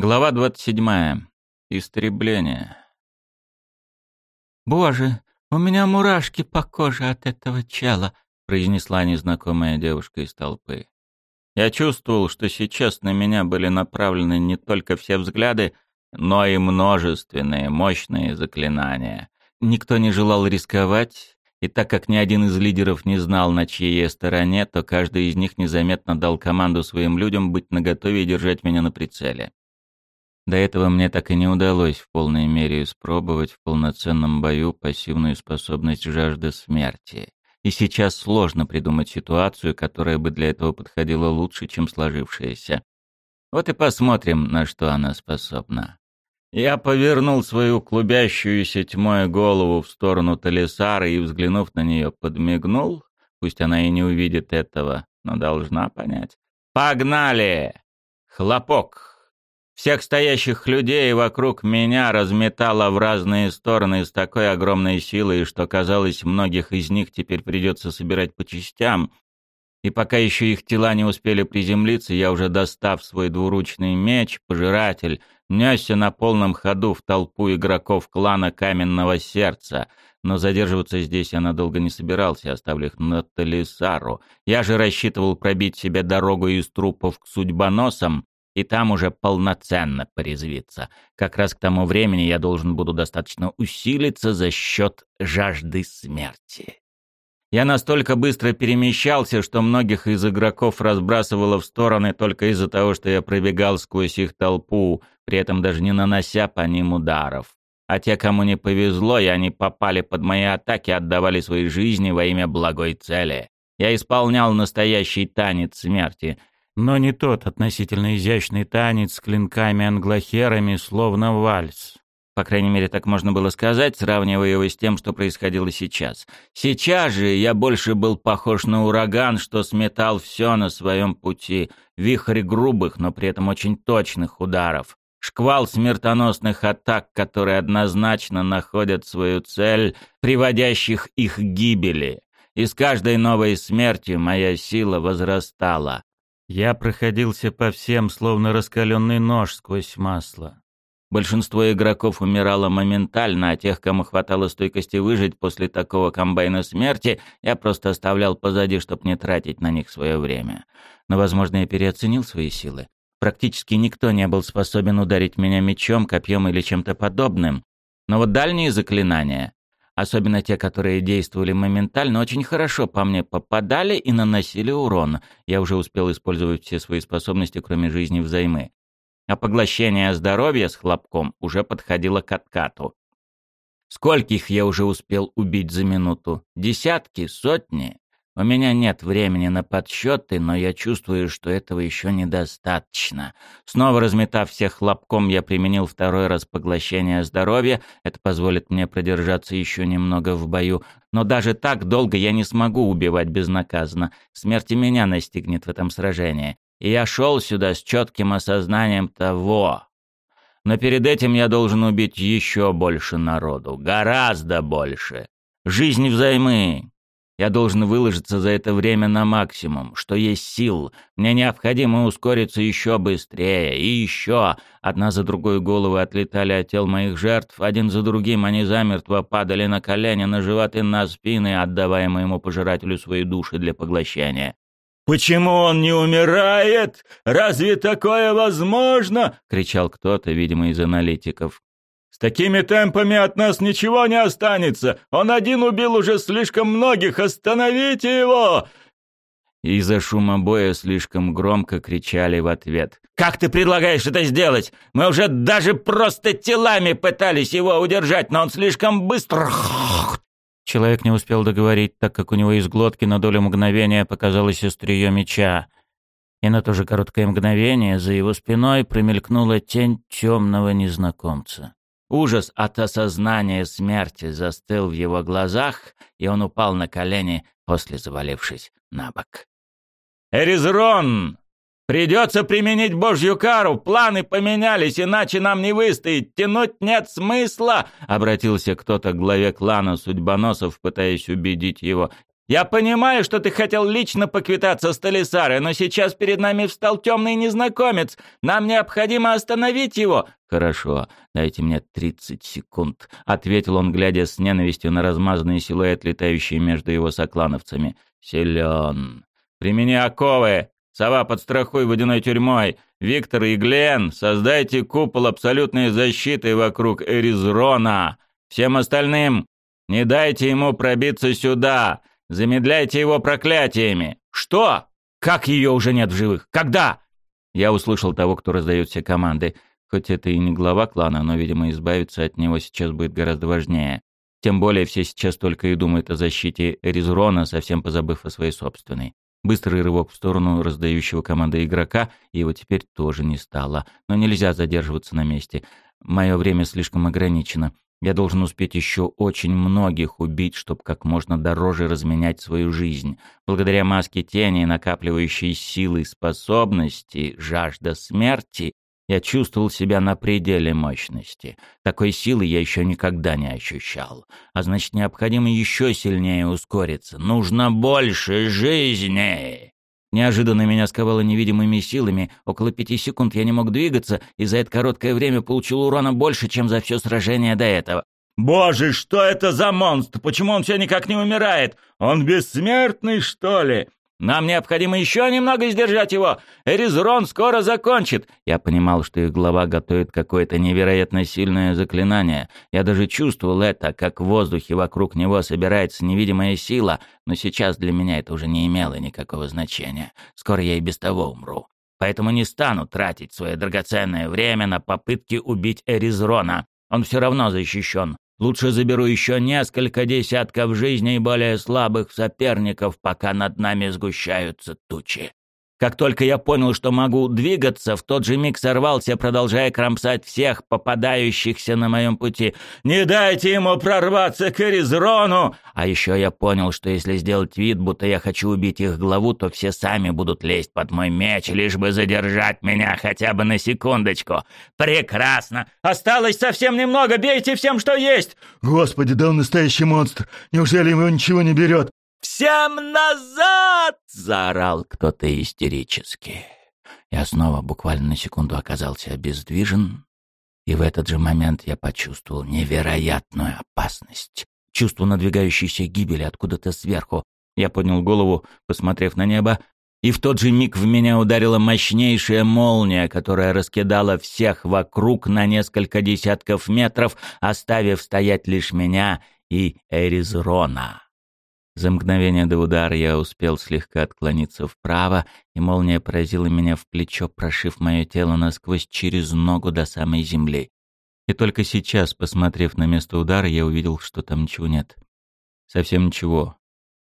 Глава 27. Истребление. «Боже, у меня мурашки по коже от этого чела», — произнесла незнакомая девушка из толпы. Я чувствовал, что сейчас на меня были направлены не только все взгляды, но и множественные мощные заклинания. Никто не желал рисковать, и так как ни один из лидеров не знал, на чьей стороне, то каждый из них незаметно дал команду своим людям быть наготове и держать меня на прицеле. До этого мне так и не удалось в полной мере испробовать в полноценном бою пассивную способность жажды смерти. И сейчас сложно придумать ситуацию, которая бы для этого подходила лучше, чем сложившаяся. Вот и посмотрим, на что она способна. Я повернул свою клубящуюся тьмой голову в сторону Талисара и, взглянув на нее, подмигнул. Пусть она и не увидит этого, но должна понять. «Погнали!» Хлопок. Всех стоящих людей вокруг меня разметало в разные стороны с такой огромной силой, что казалось, многих из них теперь придется собирать по частям. И пока еще их тела не успели приземлиться, я уже достав свой двуручный меч, пожиратель, несся на полном ходу в толпу игроков клана Каменного Сердца. Но задерживаться здесь я надолго не собирался, оставлю их на Талисару. Я же рассчитывал пробить себе дорогу из трупов к судьбоносам, и там уже полноценно порезвиться. Как раз к тому времени я должен буду достаточно усилиться за счет жажды смерти. Я настолько быстро перемещался, что многих из игроков разбрасывало в стороны только из-за того, что я пробегал сквозь их толпу, при этом даже не нанося по ним ударов. А те, кому не повезло, и они попали под мои атаки, отдавали свои жизни во имя благой цели. Я исполнял настоящий танец смерти, но не тот относительно изящный танец с клинками-англохерами, словно вальс. По крайней мере, так можно было сказать, сравнивая его с тем, что происходило сейчас. Сейчас же я больше был похож на ураган, что сметал все на своем пути. Вихрь грубых, но при этом очень точных ударов. Шквал смертоносных атак, которые однозначно находят свою цель, приводящих их к гибели. И с каждой новой смертью моя сила возрастала. Я проходился по всем, словно раскаленный нож сквозь масло. Большинство игроков умирало моментально, а тех, кому хватало стойкости выжить после такого комбайна смерти, я просто оставлял позади, чтобы не тратить на них свое время. Но, возможно, я переоценил свои силы. Практически никто не был способен ударить меня мечом, копьем или чем-то подобным. Но вот дальние заклинания особенно те, которые действовали моментально, очень хорошо по мне попадали и наносили урон. Я уже успел использовать все свои способности, кроме жизни взаймы. А поглощение здоровья с хлопком уже подходило к откату. Скольких я уже успел убить за минуту? Десятки? Сотни? У меня нет времени на подсчеты, но я чувствую, что этого еще недостаточно. Снова разметав всех хлопком, я применил второй раз поглощение здоровья. Это позволит мне продержаться еще немного в бою. Но даже так долго я не смогу убивать безнаказанно. Смерть меня настигнет в этом сражении. И я шел сюда с четким осознанием того. Но перед этим я должен убить еще больше народу. Гораздо больше. Жизнь взаймы. Я должен выложиться за это время на максимум, что есть сил. Мне необходимо ускориться еще быстрее. И еще. Одна за другой головы отлетали от тел моих жертв. Один за другим они замертво падали на колени, на живот и на спины, отдавая моему пожирателю свои души для поглощения. «Почему он не умирает? Разве такое возможно?» — кричал кто-то, видимо, из аналитиков. Такими темпами от нас ничего не останется. Он один убил уже слишком многих. Остановите его!» Из-за шума боя слишком громко кричали в ответ. «Как ты предлагаешь это сделать? Мы уже даже просто телами пытались его удержать, но он слишком быстро...» Человек не успел договорить, так как у него из глотки на долю мгновения показалось острие меча. И на то же короткое мгновение за его спиной промелькнула тень темного незнакомца. Ужас от осознания смерти застыл в его глазах, и он упал на колени, после завалившись на бок. «Эризрон! Придется применить божью кару! Планы поменялись, иначе нам не выстоять! Тянуть нет смысла!» — обратился кто-то к главе клана судьбоносов, пытаясь убедить его. Я понимаю, что ты хотел лично поквитаться с Талисарой, но сейчас перед нами встал темный незнакомец. Нам необходимо остановить его». «Хорошо, дайте мне тридцать секунд», — ответил он, глядя с ненавистью на размазанный силуэт, летающий между его соклановцами. «Силен». «Примени оковы! Сова, подстрахуй водяной тюрьмой! Виктор и Глен, создайте купол абсолютной защиты вокруг Эризрона! Всем остальным не дайте ему пробиться сюда! Замедляйте его проклятиями. Что? Как ее уже нет в живых? Когда? Я услышал того, кто раздает все команды. Хоть это и не глава клана, но, видимо, избавиться от него сейчас будет гораздо важнее. Тем более все сейчас только и думают о защите Эризрона, совсем позабыв о своей собственной. Быстрый рывок в сторону раздающего команды игрока, его теперь тоже не стало. Но нельзя задерживаться на месте. Мое время слишком ограничено. Я должен успеть еще очень многих убить, чтобы как можно дороже разменять свою жизнь. Благодаря маске тени, накапливающей силы способности, жажда смерти, я чувствовал себя на пределе мощности. Такой силы я еще никогда не ощущал. А значит, необходимо еще сильнее ускориться. Нужно больше жизни. Неожиданно меня сковало невидимыми силами. Около пяти секунд я не мог двигаться, и за это короткое время получил урона больше, чем за все сражение до этого. «Боже, что это за монстр? Почему он все никак не умирает? Он бессмертный, что ли?» Нам необходимо еще немного сдержать его. Эризрон скоро закончит. Я понимал, что их глава готовит какое-то невероятно сильное заклинание. Я даже чувствовал это, как в воздухе вокруг него собирается невидимая сила, но сейчас для меня это уже не имело никакого значения. Скоро я и без того умру. Поэтому не стану тратить свое драгоценное время на попытки убить Эризрона. Он все равно защищен. Лучше заберу еще несколько десятков жизней более слабых соперников, пока над нами сгущаются тучи. Как только я понял, что могу двигаться, в тот же миг сорвался, продолжая кромсать всех попадающихся на моем пути. «Не дайте ему прорваться к Эризрону!» А еще я понял, что если сделать вид, будто я хочу убить их главу, то все сами будут лезть под мой меч, лишь бы задержать меня хотя бы на секундочку. «Прекрасно! Осталось совсем немного! Бейте всем, что есть!» «Господи, да он настоящий монстр! Неужели его ничего не берет?» «Всем назад!» — заорал кто-то истерически. Я снова буквально на секунду оказался обездвижен, и в этот же момент я почувствовал невероятную опасность. Чувство надвигающейся гибели откуда-то сверху. Я поднял голову, посмотрев на небо, и в тот же миг в меня ударила мощнейшая молния, которая раскидала всех вокруг на несколько десятков метров, оставив стоять лишь меня и Эризрона. За мгновение до удара я успел слегка отклониться вправо, и молния поразила меня в плечо, прошив мое тело насквозь через ногу до самой земли. И только сейчас, посмотрев на место удара, я увидел, что там ничего нет. Совсем ничего.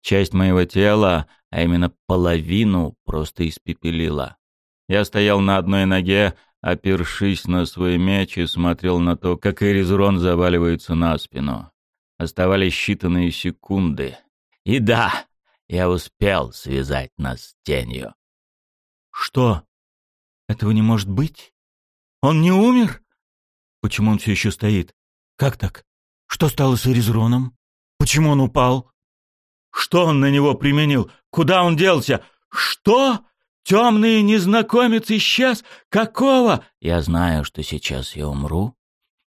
Часть моего тела, а именно половину, просто испепелила. Я стоял на одной ноге, опершись на свой меч и смотрел на то, как Эризрон заваливается на спину. Оставались считанные секунды. И да, я успел связать нас с тенью. Что? Этого не может быть? Он не умер? Почему он все еще стоит? Как так? Что стало с Эризроном? Почему он упал? Что он на него применил? Куда он делся? Что? Темный незнакомец исчез? Какого? Я знаю, что сейчас я умру,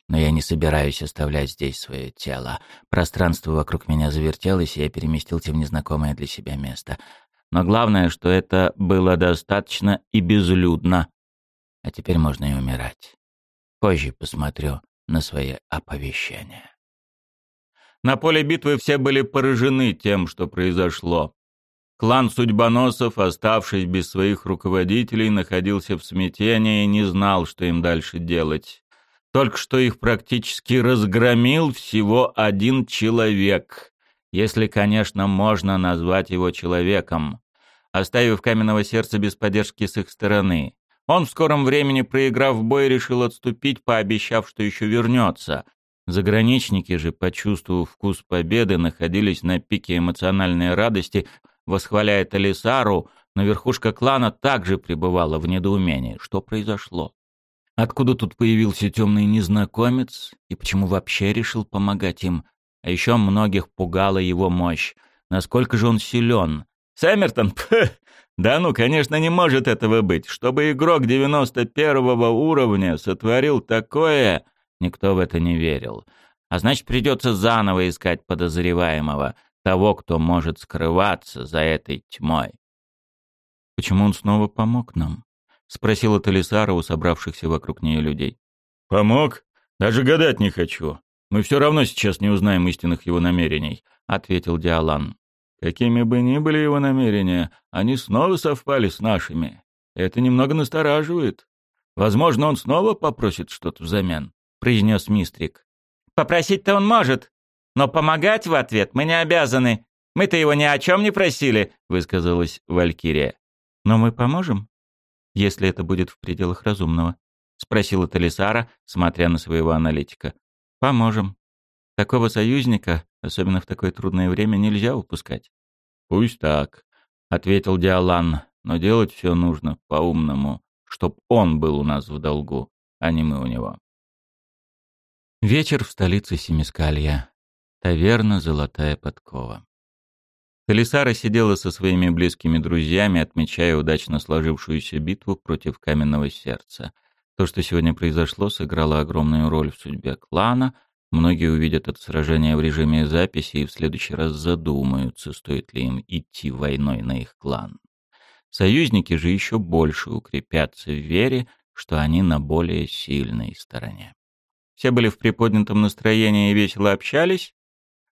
но я не собираюсь оставлять здесь свое тело. Пространство вокруг меня завертелось, и я переместился в незнакомое для себя место. Но главное, что это было достаточно и безлюдно. А теперь можно и умирать. Позже посмотрю на свои оповещения. На поле битвы все были поражены тем, что произошло. Клан судьбоносов, оставшись без своих руководителей, находился в смятении и не знал, что им дальше делать. Только что их практически разгромил всего один человек, если, конечно, можно назвать его человеком, оставив каменного сердца без поддержки с их стороны. Он в скором времени, проиграв бой, решил отступить, пообещав, что еще вернется. Заграничники же, почувствовав вкус победы, находились на пике эмоциональной радости, восхваляя Талисару, но верхушка клана также пребывала в недоумении. Что произошло? Откуда тут появился темный незнакомец и почему вообще решил помогать им? А еще многих пугала его мощь. Насколько же он силен? Сэммертон? Да ну, конечно, не может этого быть. Чтобы игрок 91 уровня сотворил такое, никто в это не верил. А значит, придется заново искать подозреваемого, того, кто может скрываться за этой тьмой. «Почему он снова помог нам?» — спросила Талисара у собравшихся вокруг нее людей. «Помог? Даже гадать не хочу. Мы все равно сейчас не узнаем истинных его намерений», — ответил Диалан. «Какими бы ни были его намерения, они снова совпали с нашими. Это немного настораживает. Возможно, он снова попросит что-то взамен», — произнес Мистрик. «Попросить-то он может, но помогать в ответ мы не обязаны. Мы-то его ни о чем не просили», — высказалась Валькирия. «Но мы поможем, если это будет в пределах разумного», — спросила Талисара, смотря на своего аналитика. «Поможем. Такого союзника, особенно в такое трудное время, нельзя упускать». «Пусть так», — ответил Диалан, — «но делать все нужно по-умному, чтоб он был у нас в долгу, а не мы у него». Вечер в столице Семискалья. Таверна «Золотая подкова». Талисара сидела со своими близкими друзьями, отмечая удачно сложившуюся битву против каменного сердца — то, что сегодня произошло, сыграло огромную роль в судьбе клана. Многие увидят это сражение в режиме записи и в следующий раз задумаются, стоит ли им идти войной на их клан. Союзники же еще больше укрепятся в вере, что они на более сильной стороне. Все были в приподнятом настроении и весело общались,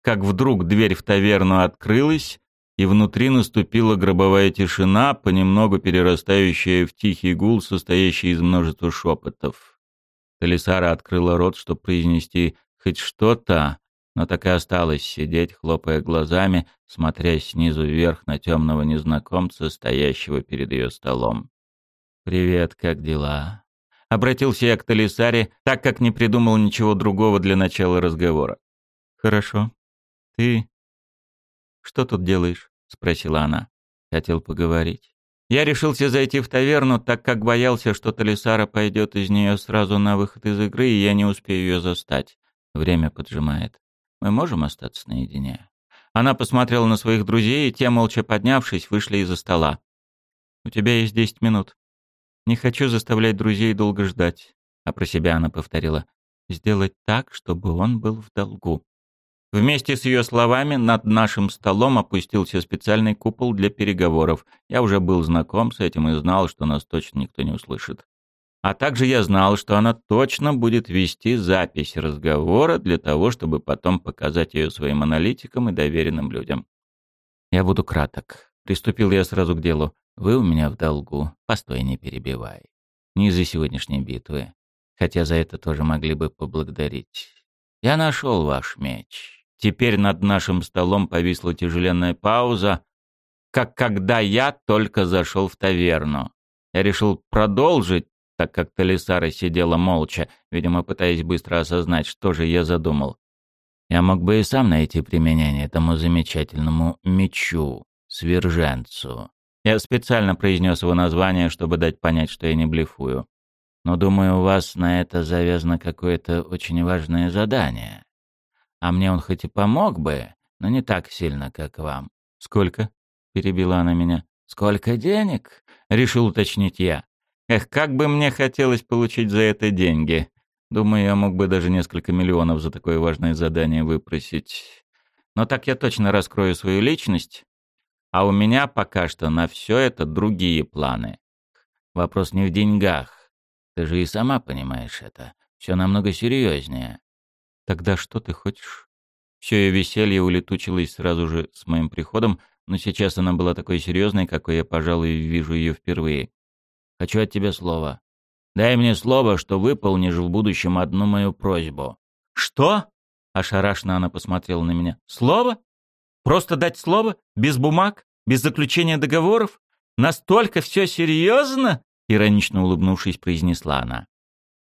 как вдруг дверь в таверну открылась, и внутри наступила гробовая тишина, понемногу перерастающая в тихий гул, состоящий из множества шепотов. Талисара открыла рот, чтобы произнести хоть что-то, но так и осталось сидеть, хлопая глазами, смотря снизу вверх на темного незнакомца, стоящего перед ее столом. «Привет, как дела?» Обратился я к Талисаре, так как не придумал ничего другого для начала разговора. «Хорошо. Ты что тут делаешь?» — спросила она. Хотел поговорить. Я решился зайти в таверну, так как боялся, что Талисара пойдет из нее сразу на выход из игры, и я не успею ее застать. Время поджимает. Мы можем остаться наедине?» Она посмотрела на своих друзей, и те, молча поднявшись, вышли из-за стола. «У тебя есть десять минут. Не хочу заставлять друзей долго ждать», — а про себя она повторила. «Сделать так, чтобы он был в долгу». Вместе с ее словами над нашим столом опустился специальный купол для переговоров. Я уже был знаком с этим и знал, что нас точно никто не услышит. А также я знал, что она точно будет вести запись разговора для того, чтобы потом показать ее своим аналитикам и доверенным людям. Я буду краток. Приступил я сразу к делу. Вы у меня в долгу. Постой, не перебивай. Не из-за сегодняшней битвы. Хотя за это тоже могли бы поблагодарить. Я нашел ваш меч. Теперь над нашим столом повисла тяжеленная пауза, как когда я только зашел в таверну. Я решил продолжить, так как Талисара сидела молча, видимо, пытаясь быстро осознать, что же я задумал. Я мог бы и сам найти применение этому замечательному мечу, сверженцу. Я специально произнес его название, чтобы дать понять, что я не блефую. Но думаю, у вас на это завязано какое-то очень важное задание. А мне он хоть и помог бы, но не так сильно, как вам. Сколько? перебила она меня. Сколько денег? решил уточнить я. Эх, как бы мне хотелось получить за это деньги. Думаю, я мог бы даже несколько миллионов за такое важное задание выпросить. Но так я точно раскрою свою личность. А у меня пока что на все это другие планы. Вопрос не в деньгах. Ты же и сама понимаешь это. Все намного серьезнее. Тогда что ты хочешь? Все ее веселье улетучилось сразу же с моим приходом, но сейчас она была такой серьезной, какой я, пожалуй, вижу ее впервые. Хочу от тебя слово. Дай мне слово, что выполнишь в будущем одну мою просьбу. Что? Ошарашенно она посмотрела на меня. Слово? Просто дать слово? Без бумаг? Без заключения договоров? Настолько все серьезно? Иронично улыбнувшись, произнесла она.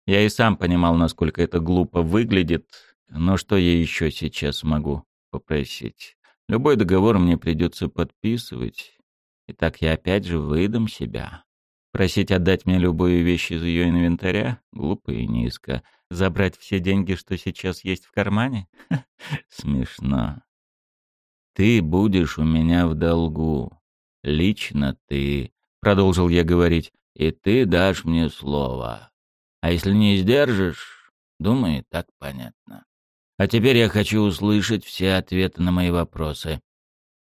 Я и сам понимал, насколько это глупо выглядит, но что я еще сейчас могу попросить? Любой договор мне придется подписывать. И так я опять же выдам себя. Просить отдать мне любую вещь из ее инвентаря? Глупо и низко. Забрать все деньги, что сейчас есть в кармане? Смешно. ты будешь у меня в долгу. Лично ты, — продолжил я говорить, — и ты дашь мне слово. А если не сдержишь, думаю, так понятно. А теперь я хочу услышать все ответы на мои вопросы.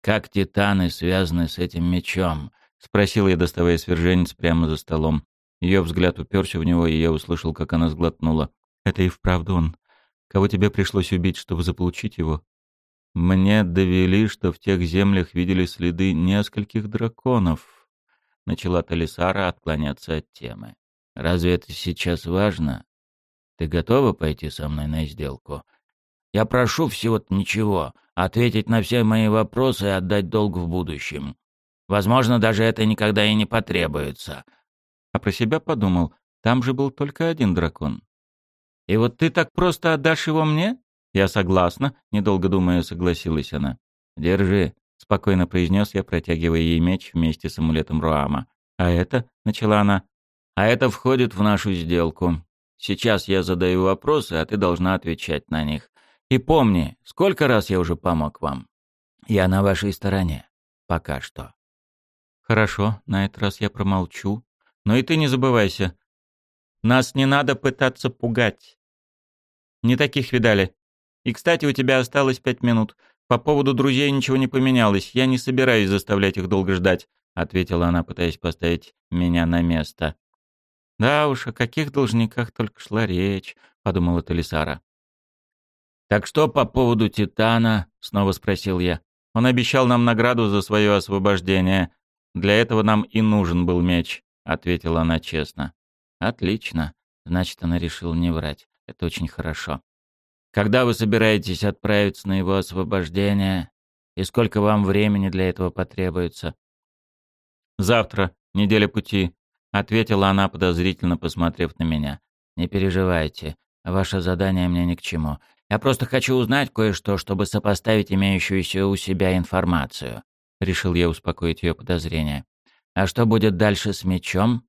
Как титаны связаны с этим мечом? Спросил я, доставая сверженец прямо за столом. Ее взгляд уперся в него, и я услышал, как она сглотнула. «Это и вправду он. Кого тебе пришлось убить, чтобы заполучить его?» «Мне довели, что в тех землях видели следы нескольких драконов», — начала Талисара отклоняться от темы. «Разве это сейчас важно? Ты готова пойти со мной на сделку?» Я прошу всего-то ничего, ответить на все мои вопросы и отдать долг в будущем. Возможно, даже это никогда и не потребуется. А про себя подумал, там же был только один дракон. И вот ты так просто отдашь его мне? Я согласна, недолго думая, согласилась она. Держи, спокойно произнес я, протягивая ей меч вместе с амулетом Руама. А это, начала она, а это входит в нашу сделку. Сейчас я задаю вопросы, а ты должна отвечать на них. И помни, сколько раз я уже помог вам. Я на вашей стороне. Пока что. Хорошо, на этот раз я промолчу. Но и ты не забывайся. Нас не надо пытаться пугать. Не таких видали. И, кстати, у тебя осталось пять минут. По поводу друзей ничего не поменялось. Я не собираюсь заставлять их долго ждать, ответила она, пытаясь поставить меня на место. Да уж, о каких должниках только шла речь, подумала Талисара. «Так что по поводу Титана?» — снова спросил я. «Он обещал нам награду за свое освобождение. Для этого нам и нужен был меч», — ответила она честно. «Отлично. Значит, она решила не врать. Это очень хорошо. Когда вы собираетесь отправиться на его освобождение? И сколько вам времени для этого потребуется?» «Завтра. Неделя пути», — ответила она, подозрительно посмотрев на меня. «Не переживайте. Ваше задание мне ни к чему. Я просто хочу узнать кое-что, чтобы сопоставить имеющуюся у себя информацию. Решил я успокоить ее подозрения. А что будет дальше с мечом?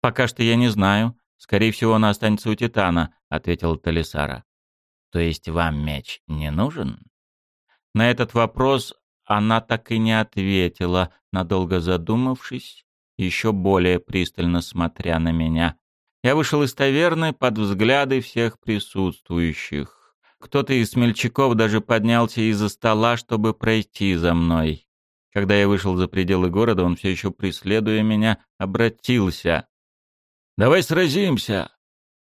Пока что я не знаю. Скорее всего, он останется у Титана, ответил Талисара. То есть вам меч не нужен? На этот вопрос она так и не ответила, надолго задумавшись, еще более пристально смотря на меня. Я вышел из таверны под взгляды всех присутствующих. Кто-то из смельчаков даже поднялся из-за стола, чтобы пройти за мной. Когда я вышел за пределы города, он все еще, преследуя меня, обратился. «Давай сразимся!»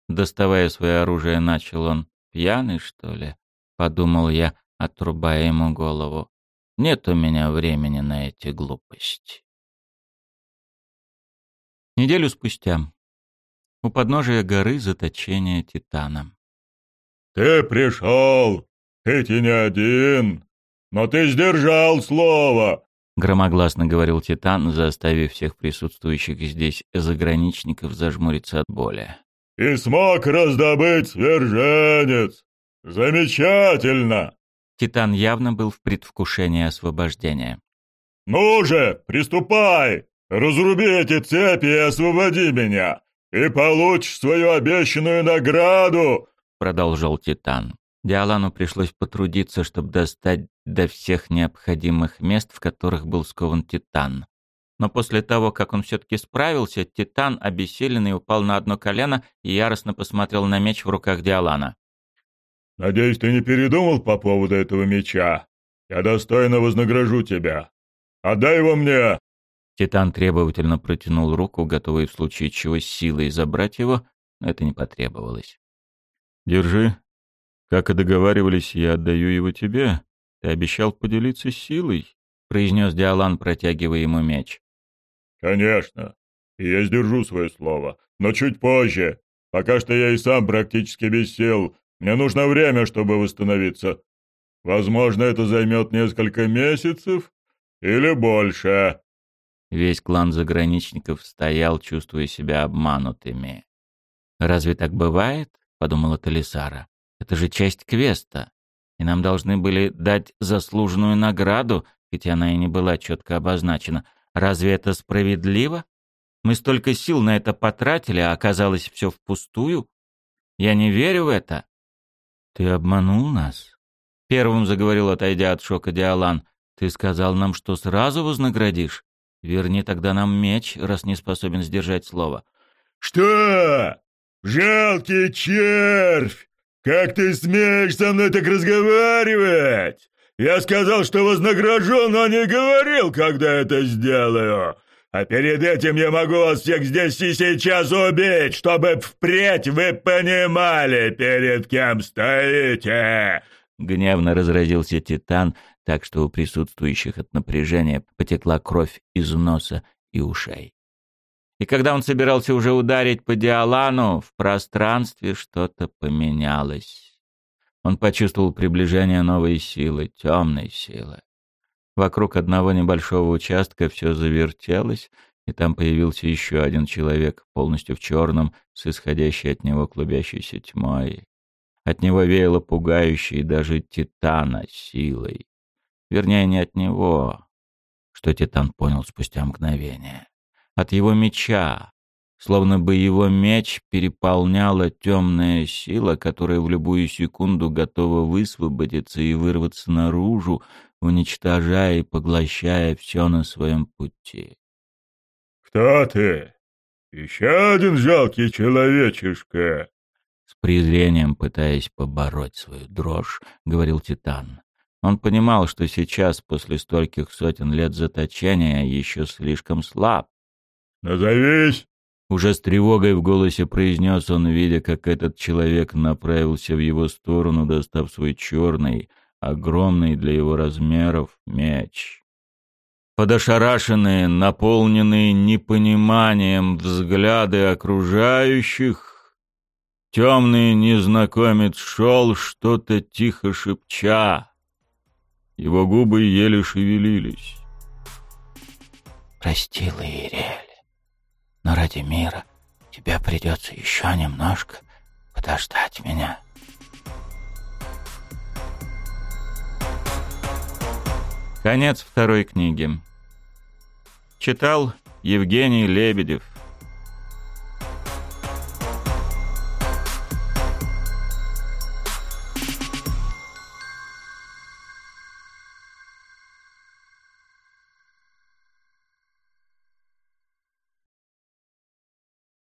Доставая свое оружие, начал он. «Пьяный, что ли?» — подумал я, отрубая ему голову. «Нет у меня времени на эти глупости». Неделю спустя у подножия горы заточения Титана. «Ты пришел, хоть и не один, но ты сдержал слово!» Громогласно говорил Титан, заставив всех присутствующих здесь заграничников зажмуриться от боли. «И смог раздобыть сверженец! Замечательно!» Титан явно был в предвкушении освобождения. «Ну же, приступай! Разруби эти цепи и освободи меня! «И получишь свою обещанную награду!» — продолжал Титан. Диалану пришлось потрудиться, чтобы достать до всех необходимых мест, в которых был скован Титан. Но после того, как он все-таки справился, Титан, обессиленный, упал на одно колено и яростно посмотрел на меч в руках Диалана. «Надеюсь, ты не передумал по поводу этого меча? Я достойно вознагражу тебя. Отдай его мне!» Титан требовательно протянул руку, готовый в случае чего силой забрать его, но это не потребовалось. «Держи. Как и договаривались, я отдаю его тебе. Ты обещал поделиться силой», — произнес Диалан, протягивая ему меч. «Конечно. И я сдержу свое слово. Но чуть позже. Пока что я и сам практически без сил. Мне нужно время, чтобы восстановиться. Возможно, это займет несколько месяцев или больше». Весь клан заграничников стоял, чувствуя себя обманутыми. «Разве так бывает?» — подумала Талисара. «Это же часть квеста, и нам должны были дать заслуженную награду, хоть она и не была четко обозначена. Разве это справедливо? Мы столько сил на это потратили, а оказалось все впустую? Я не верю в это». «Ты обманул нас?» Первым заговорил, отойдя от шока Диалан. «Ты сказал нам, что сразу вознаградишь? Верни тогда нам меч, раз не способен сдержать слово». «Что? Жалкий червь! Как ты смеешь со мной так разговаривать? Я сказал, что вознагражу, но не говорил, когда это сделаю. А перед этим я могу вас всех здесь и сейчас убить, чтобы впредь вы понимали, перед кем стоите!» Гневно разразился Титан, так что у присутствующих от напряжения потекла кровь из носа и ушей. И когда он собирался уже ударить по Диалану, в пространстве что-то поменялось. Он почувствовал приближение новой силы, темной силы. Вокруг одного небольшого участка все завертелось, и там появился еще один человек, полностью в черном, с исходящей от него клубящейся тьмой. От него веяло пугающей даже Титана силой. Вернее, не от него, что Титан понял спустя мгновение. От его меча, словно бы его меч переполняла темная сила, которая в любую секунду готова высвободиться и вырваться наружу, уничтожая и поглощая все на своем пути. «Кто ты? Еще один жалкий человечишка!» С презрением, пытаясь побороть свою дрожь, говорил Титан. Он понимал, что сейчас, после стольких сотен лет заточения, еще слишком слаб. «Назовись!» Уже с тревогой в голосе произнес он, видя, как этот человек направился в его сторону, достав свой черный, огромный для его размеров меч. Под ошарашенные, наполненные непониманием взгляды окружающих, темный незнакомец шел, что-то тихо шепча. Его губы еле шевелились. «Прости, Лаирель, но ради мира тебе придется еще немножко подождать меня». Конец второй книги. Читал Евгений Лебедев.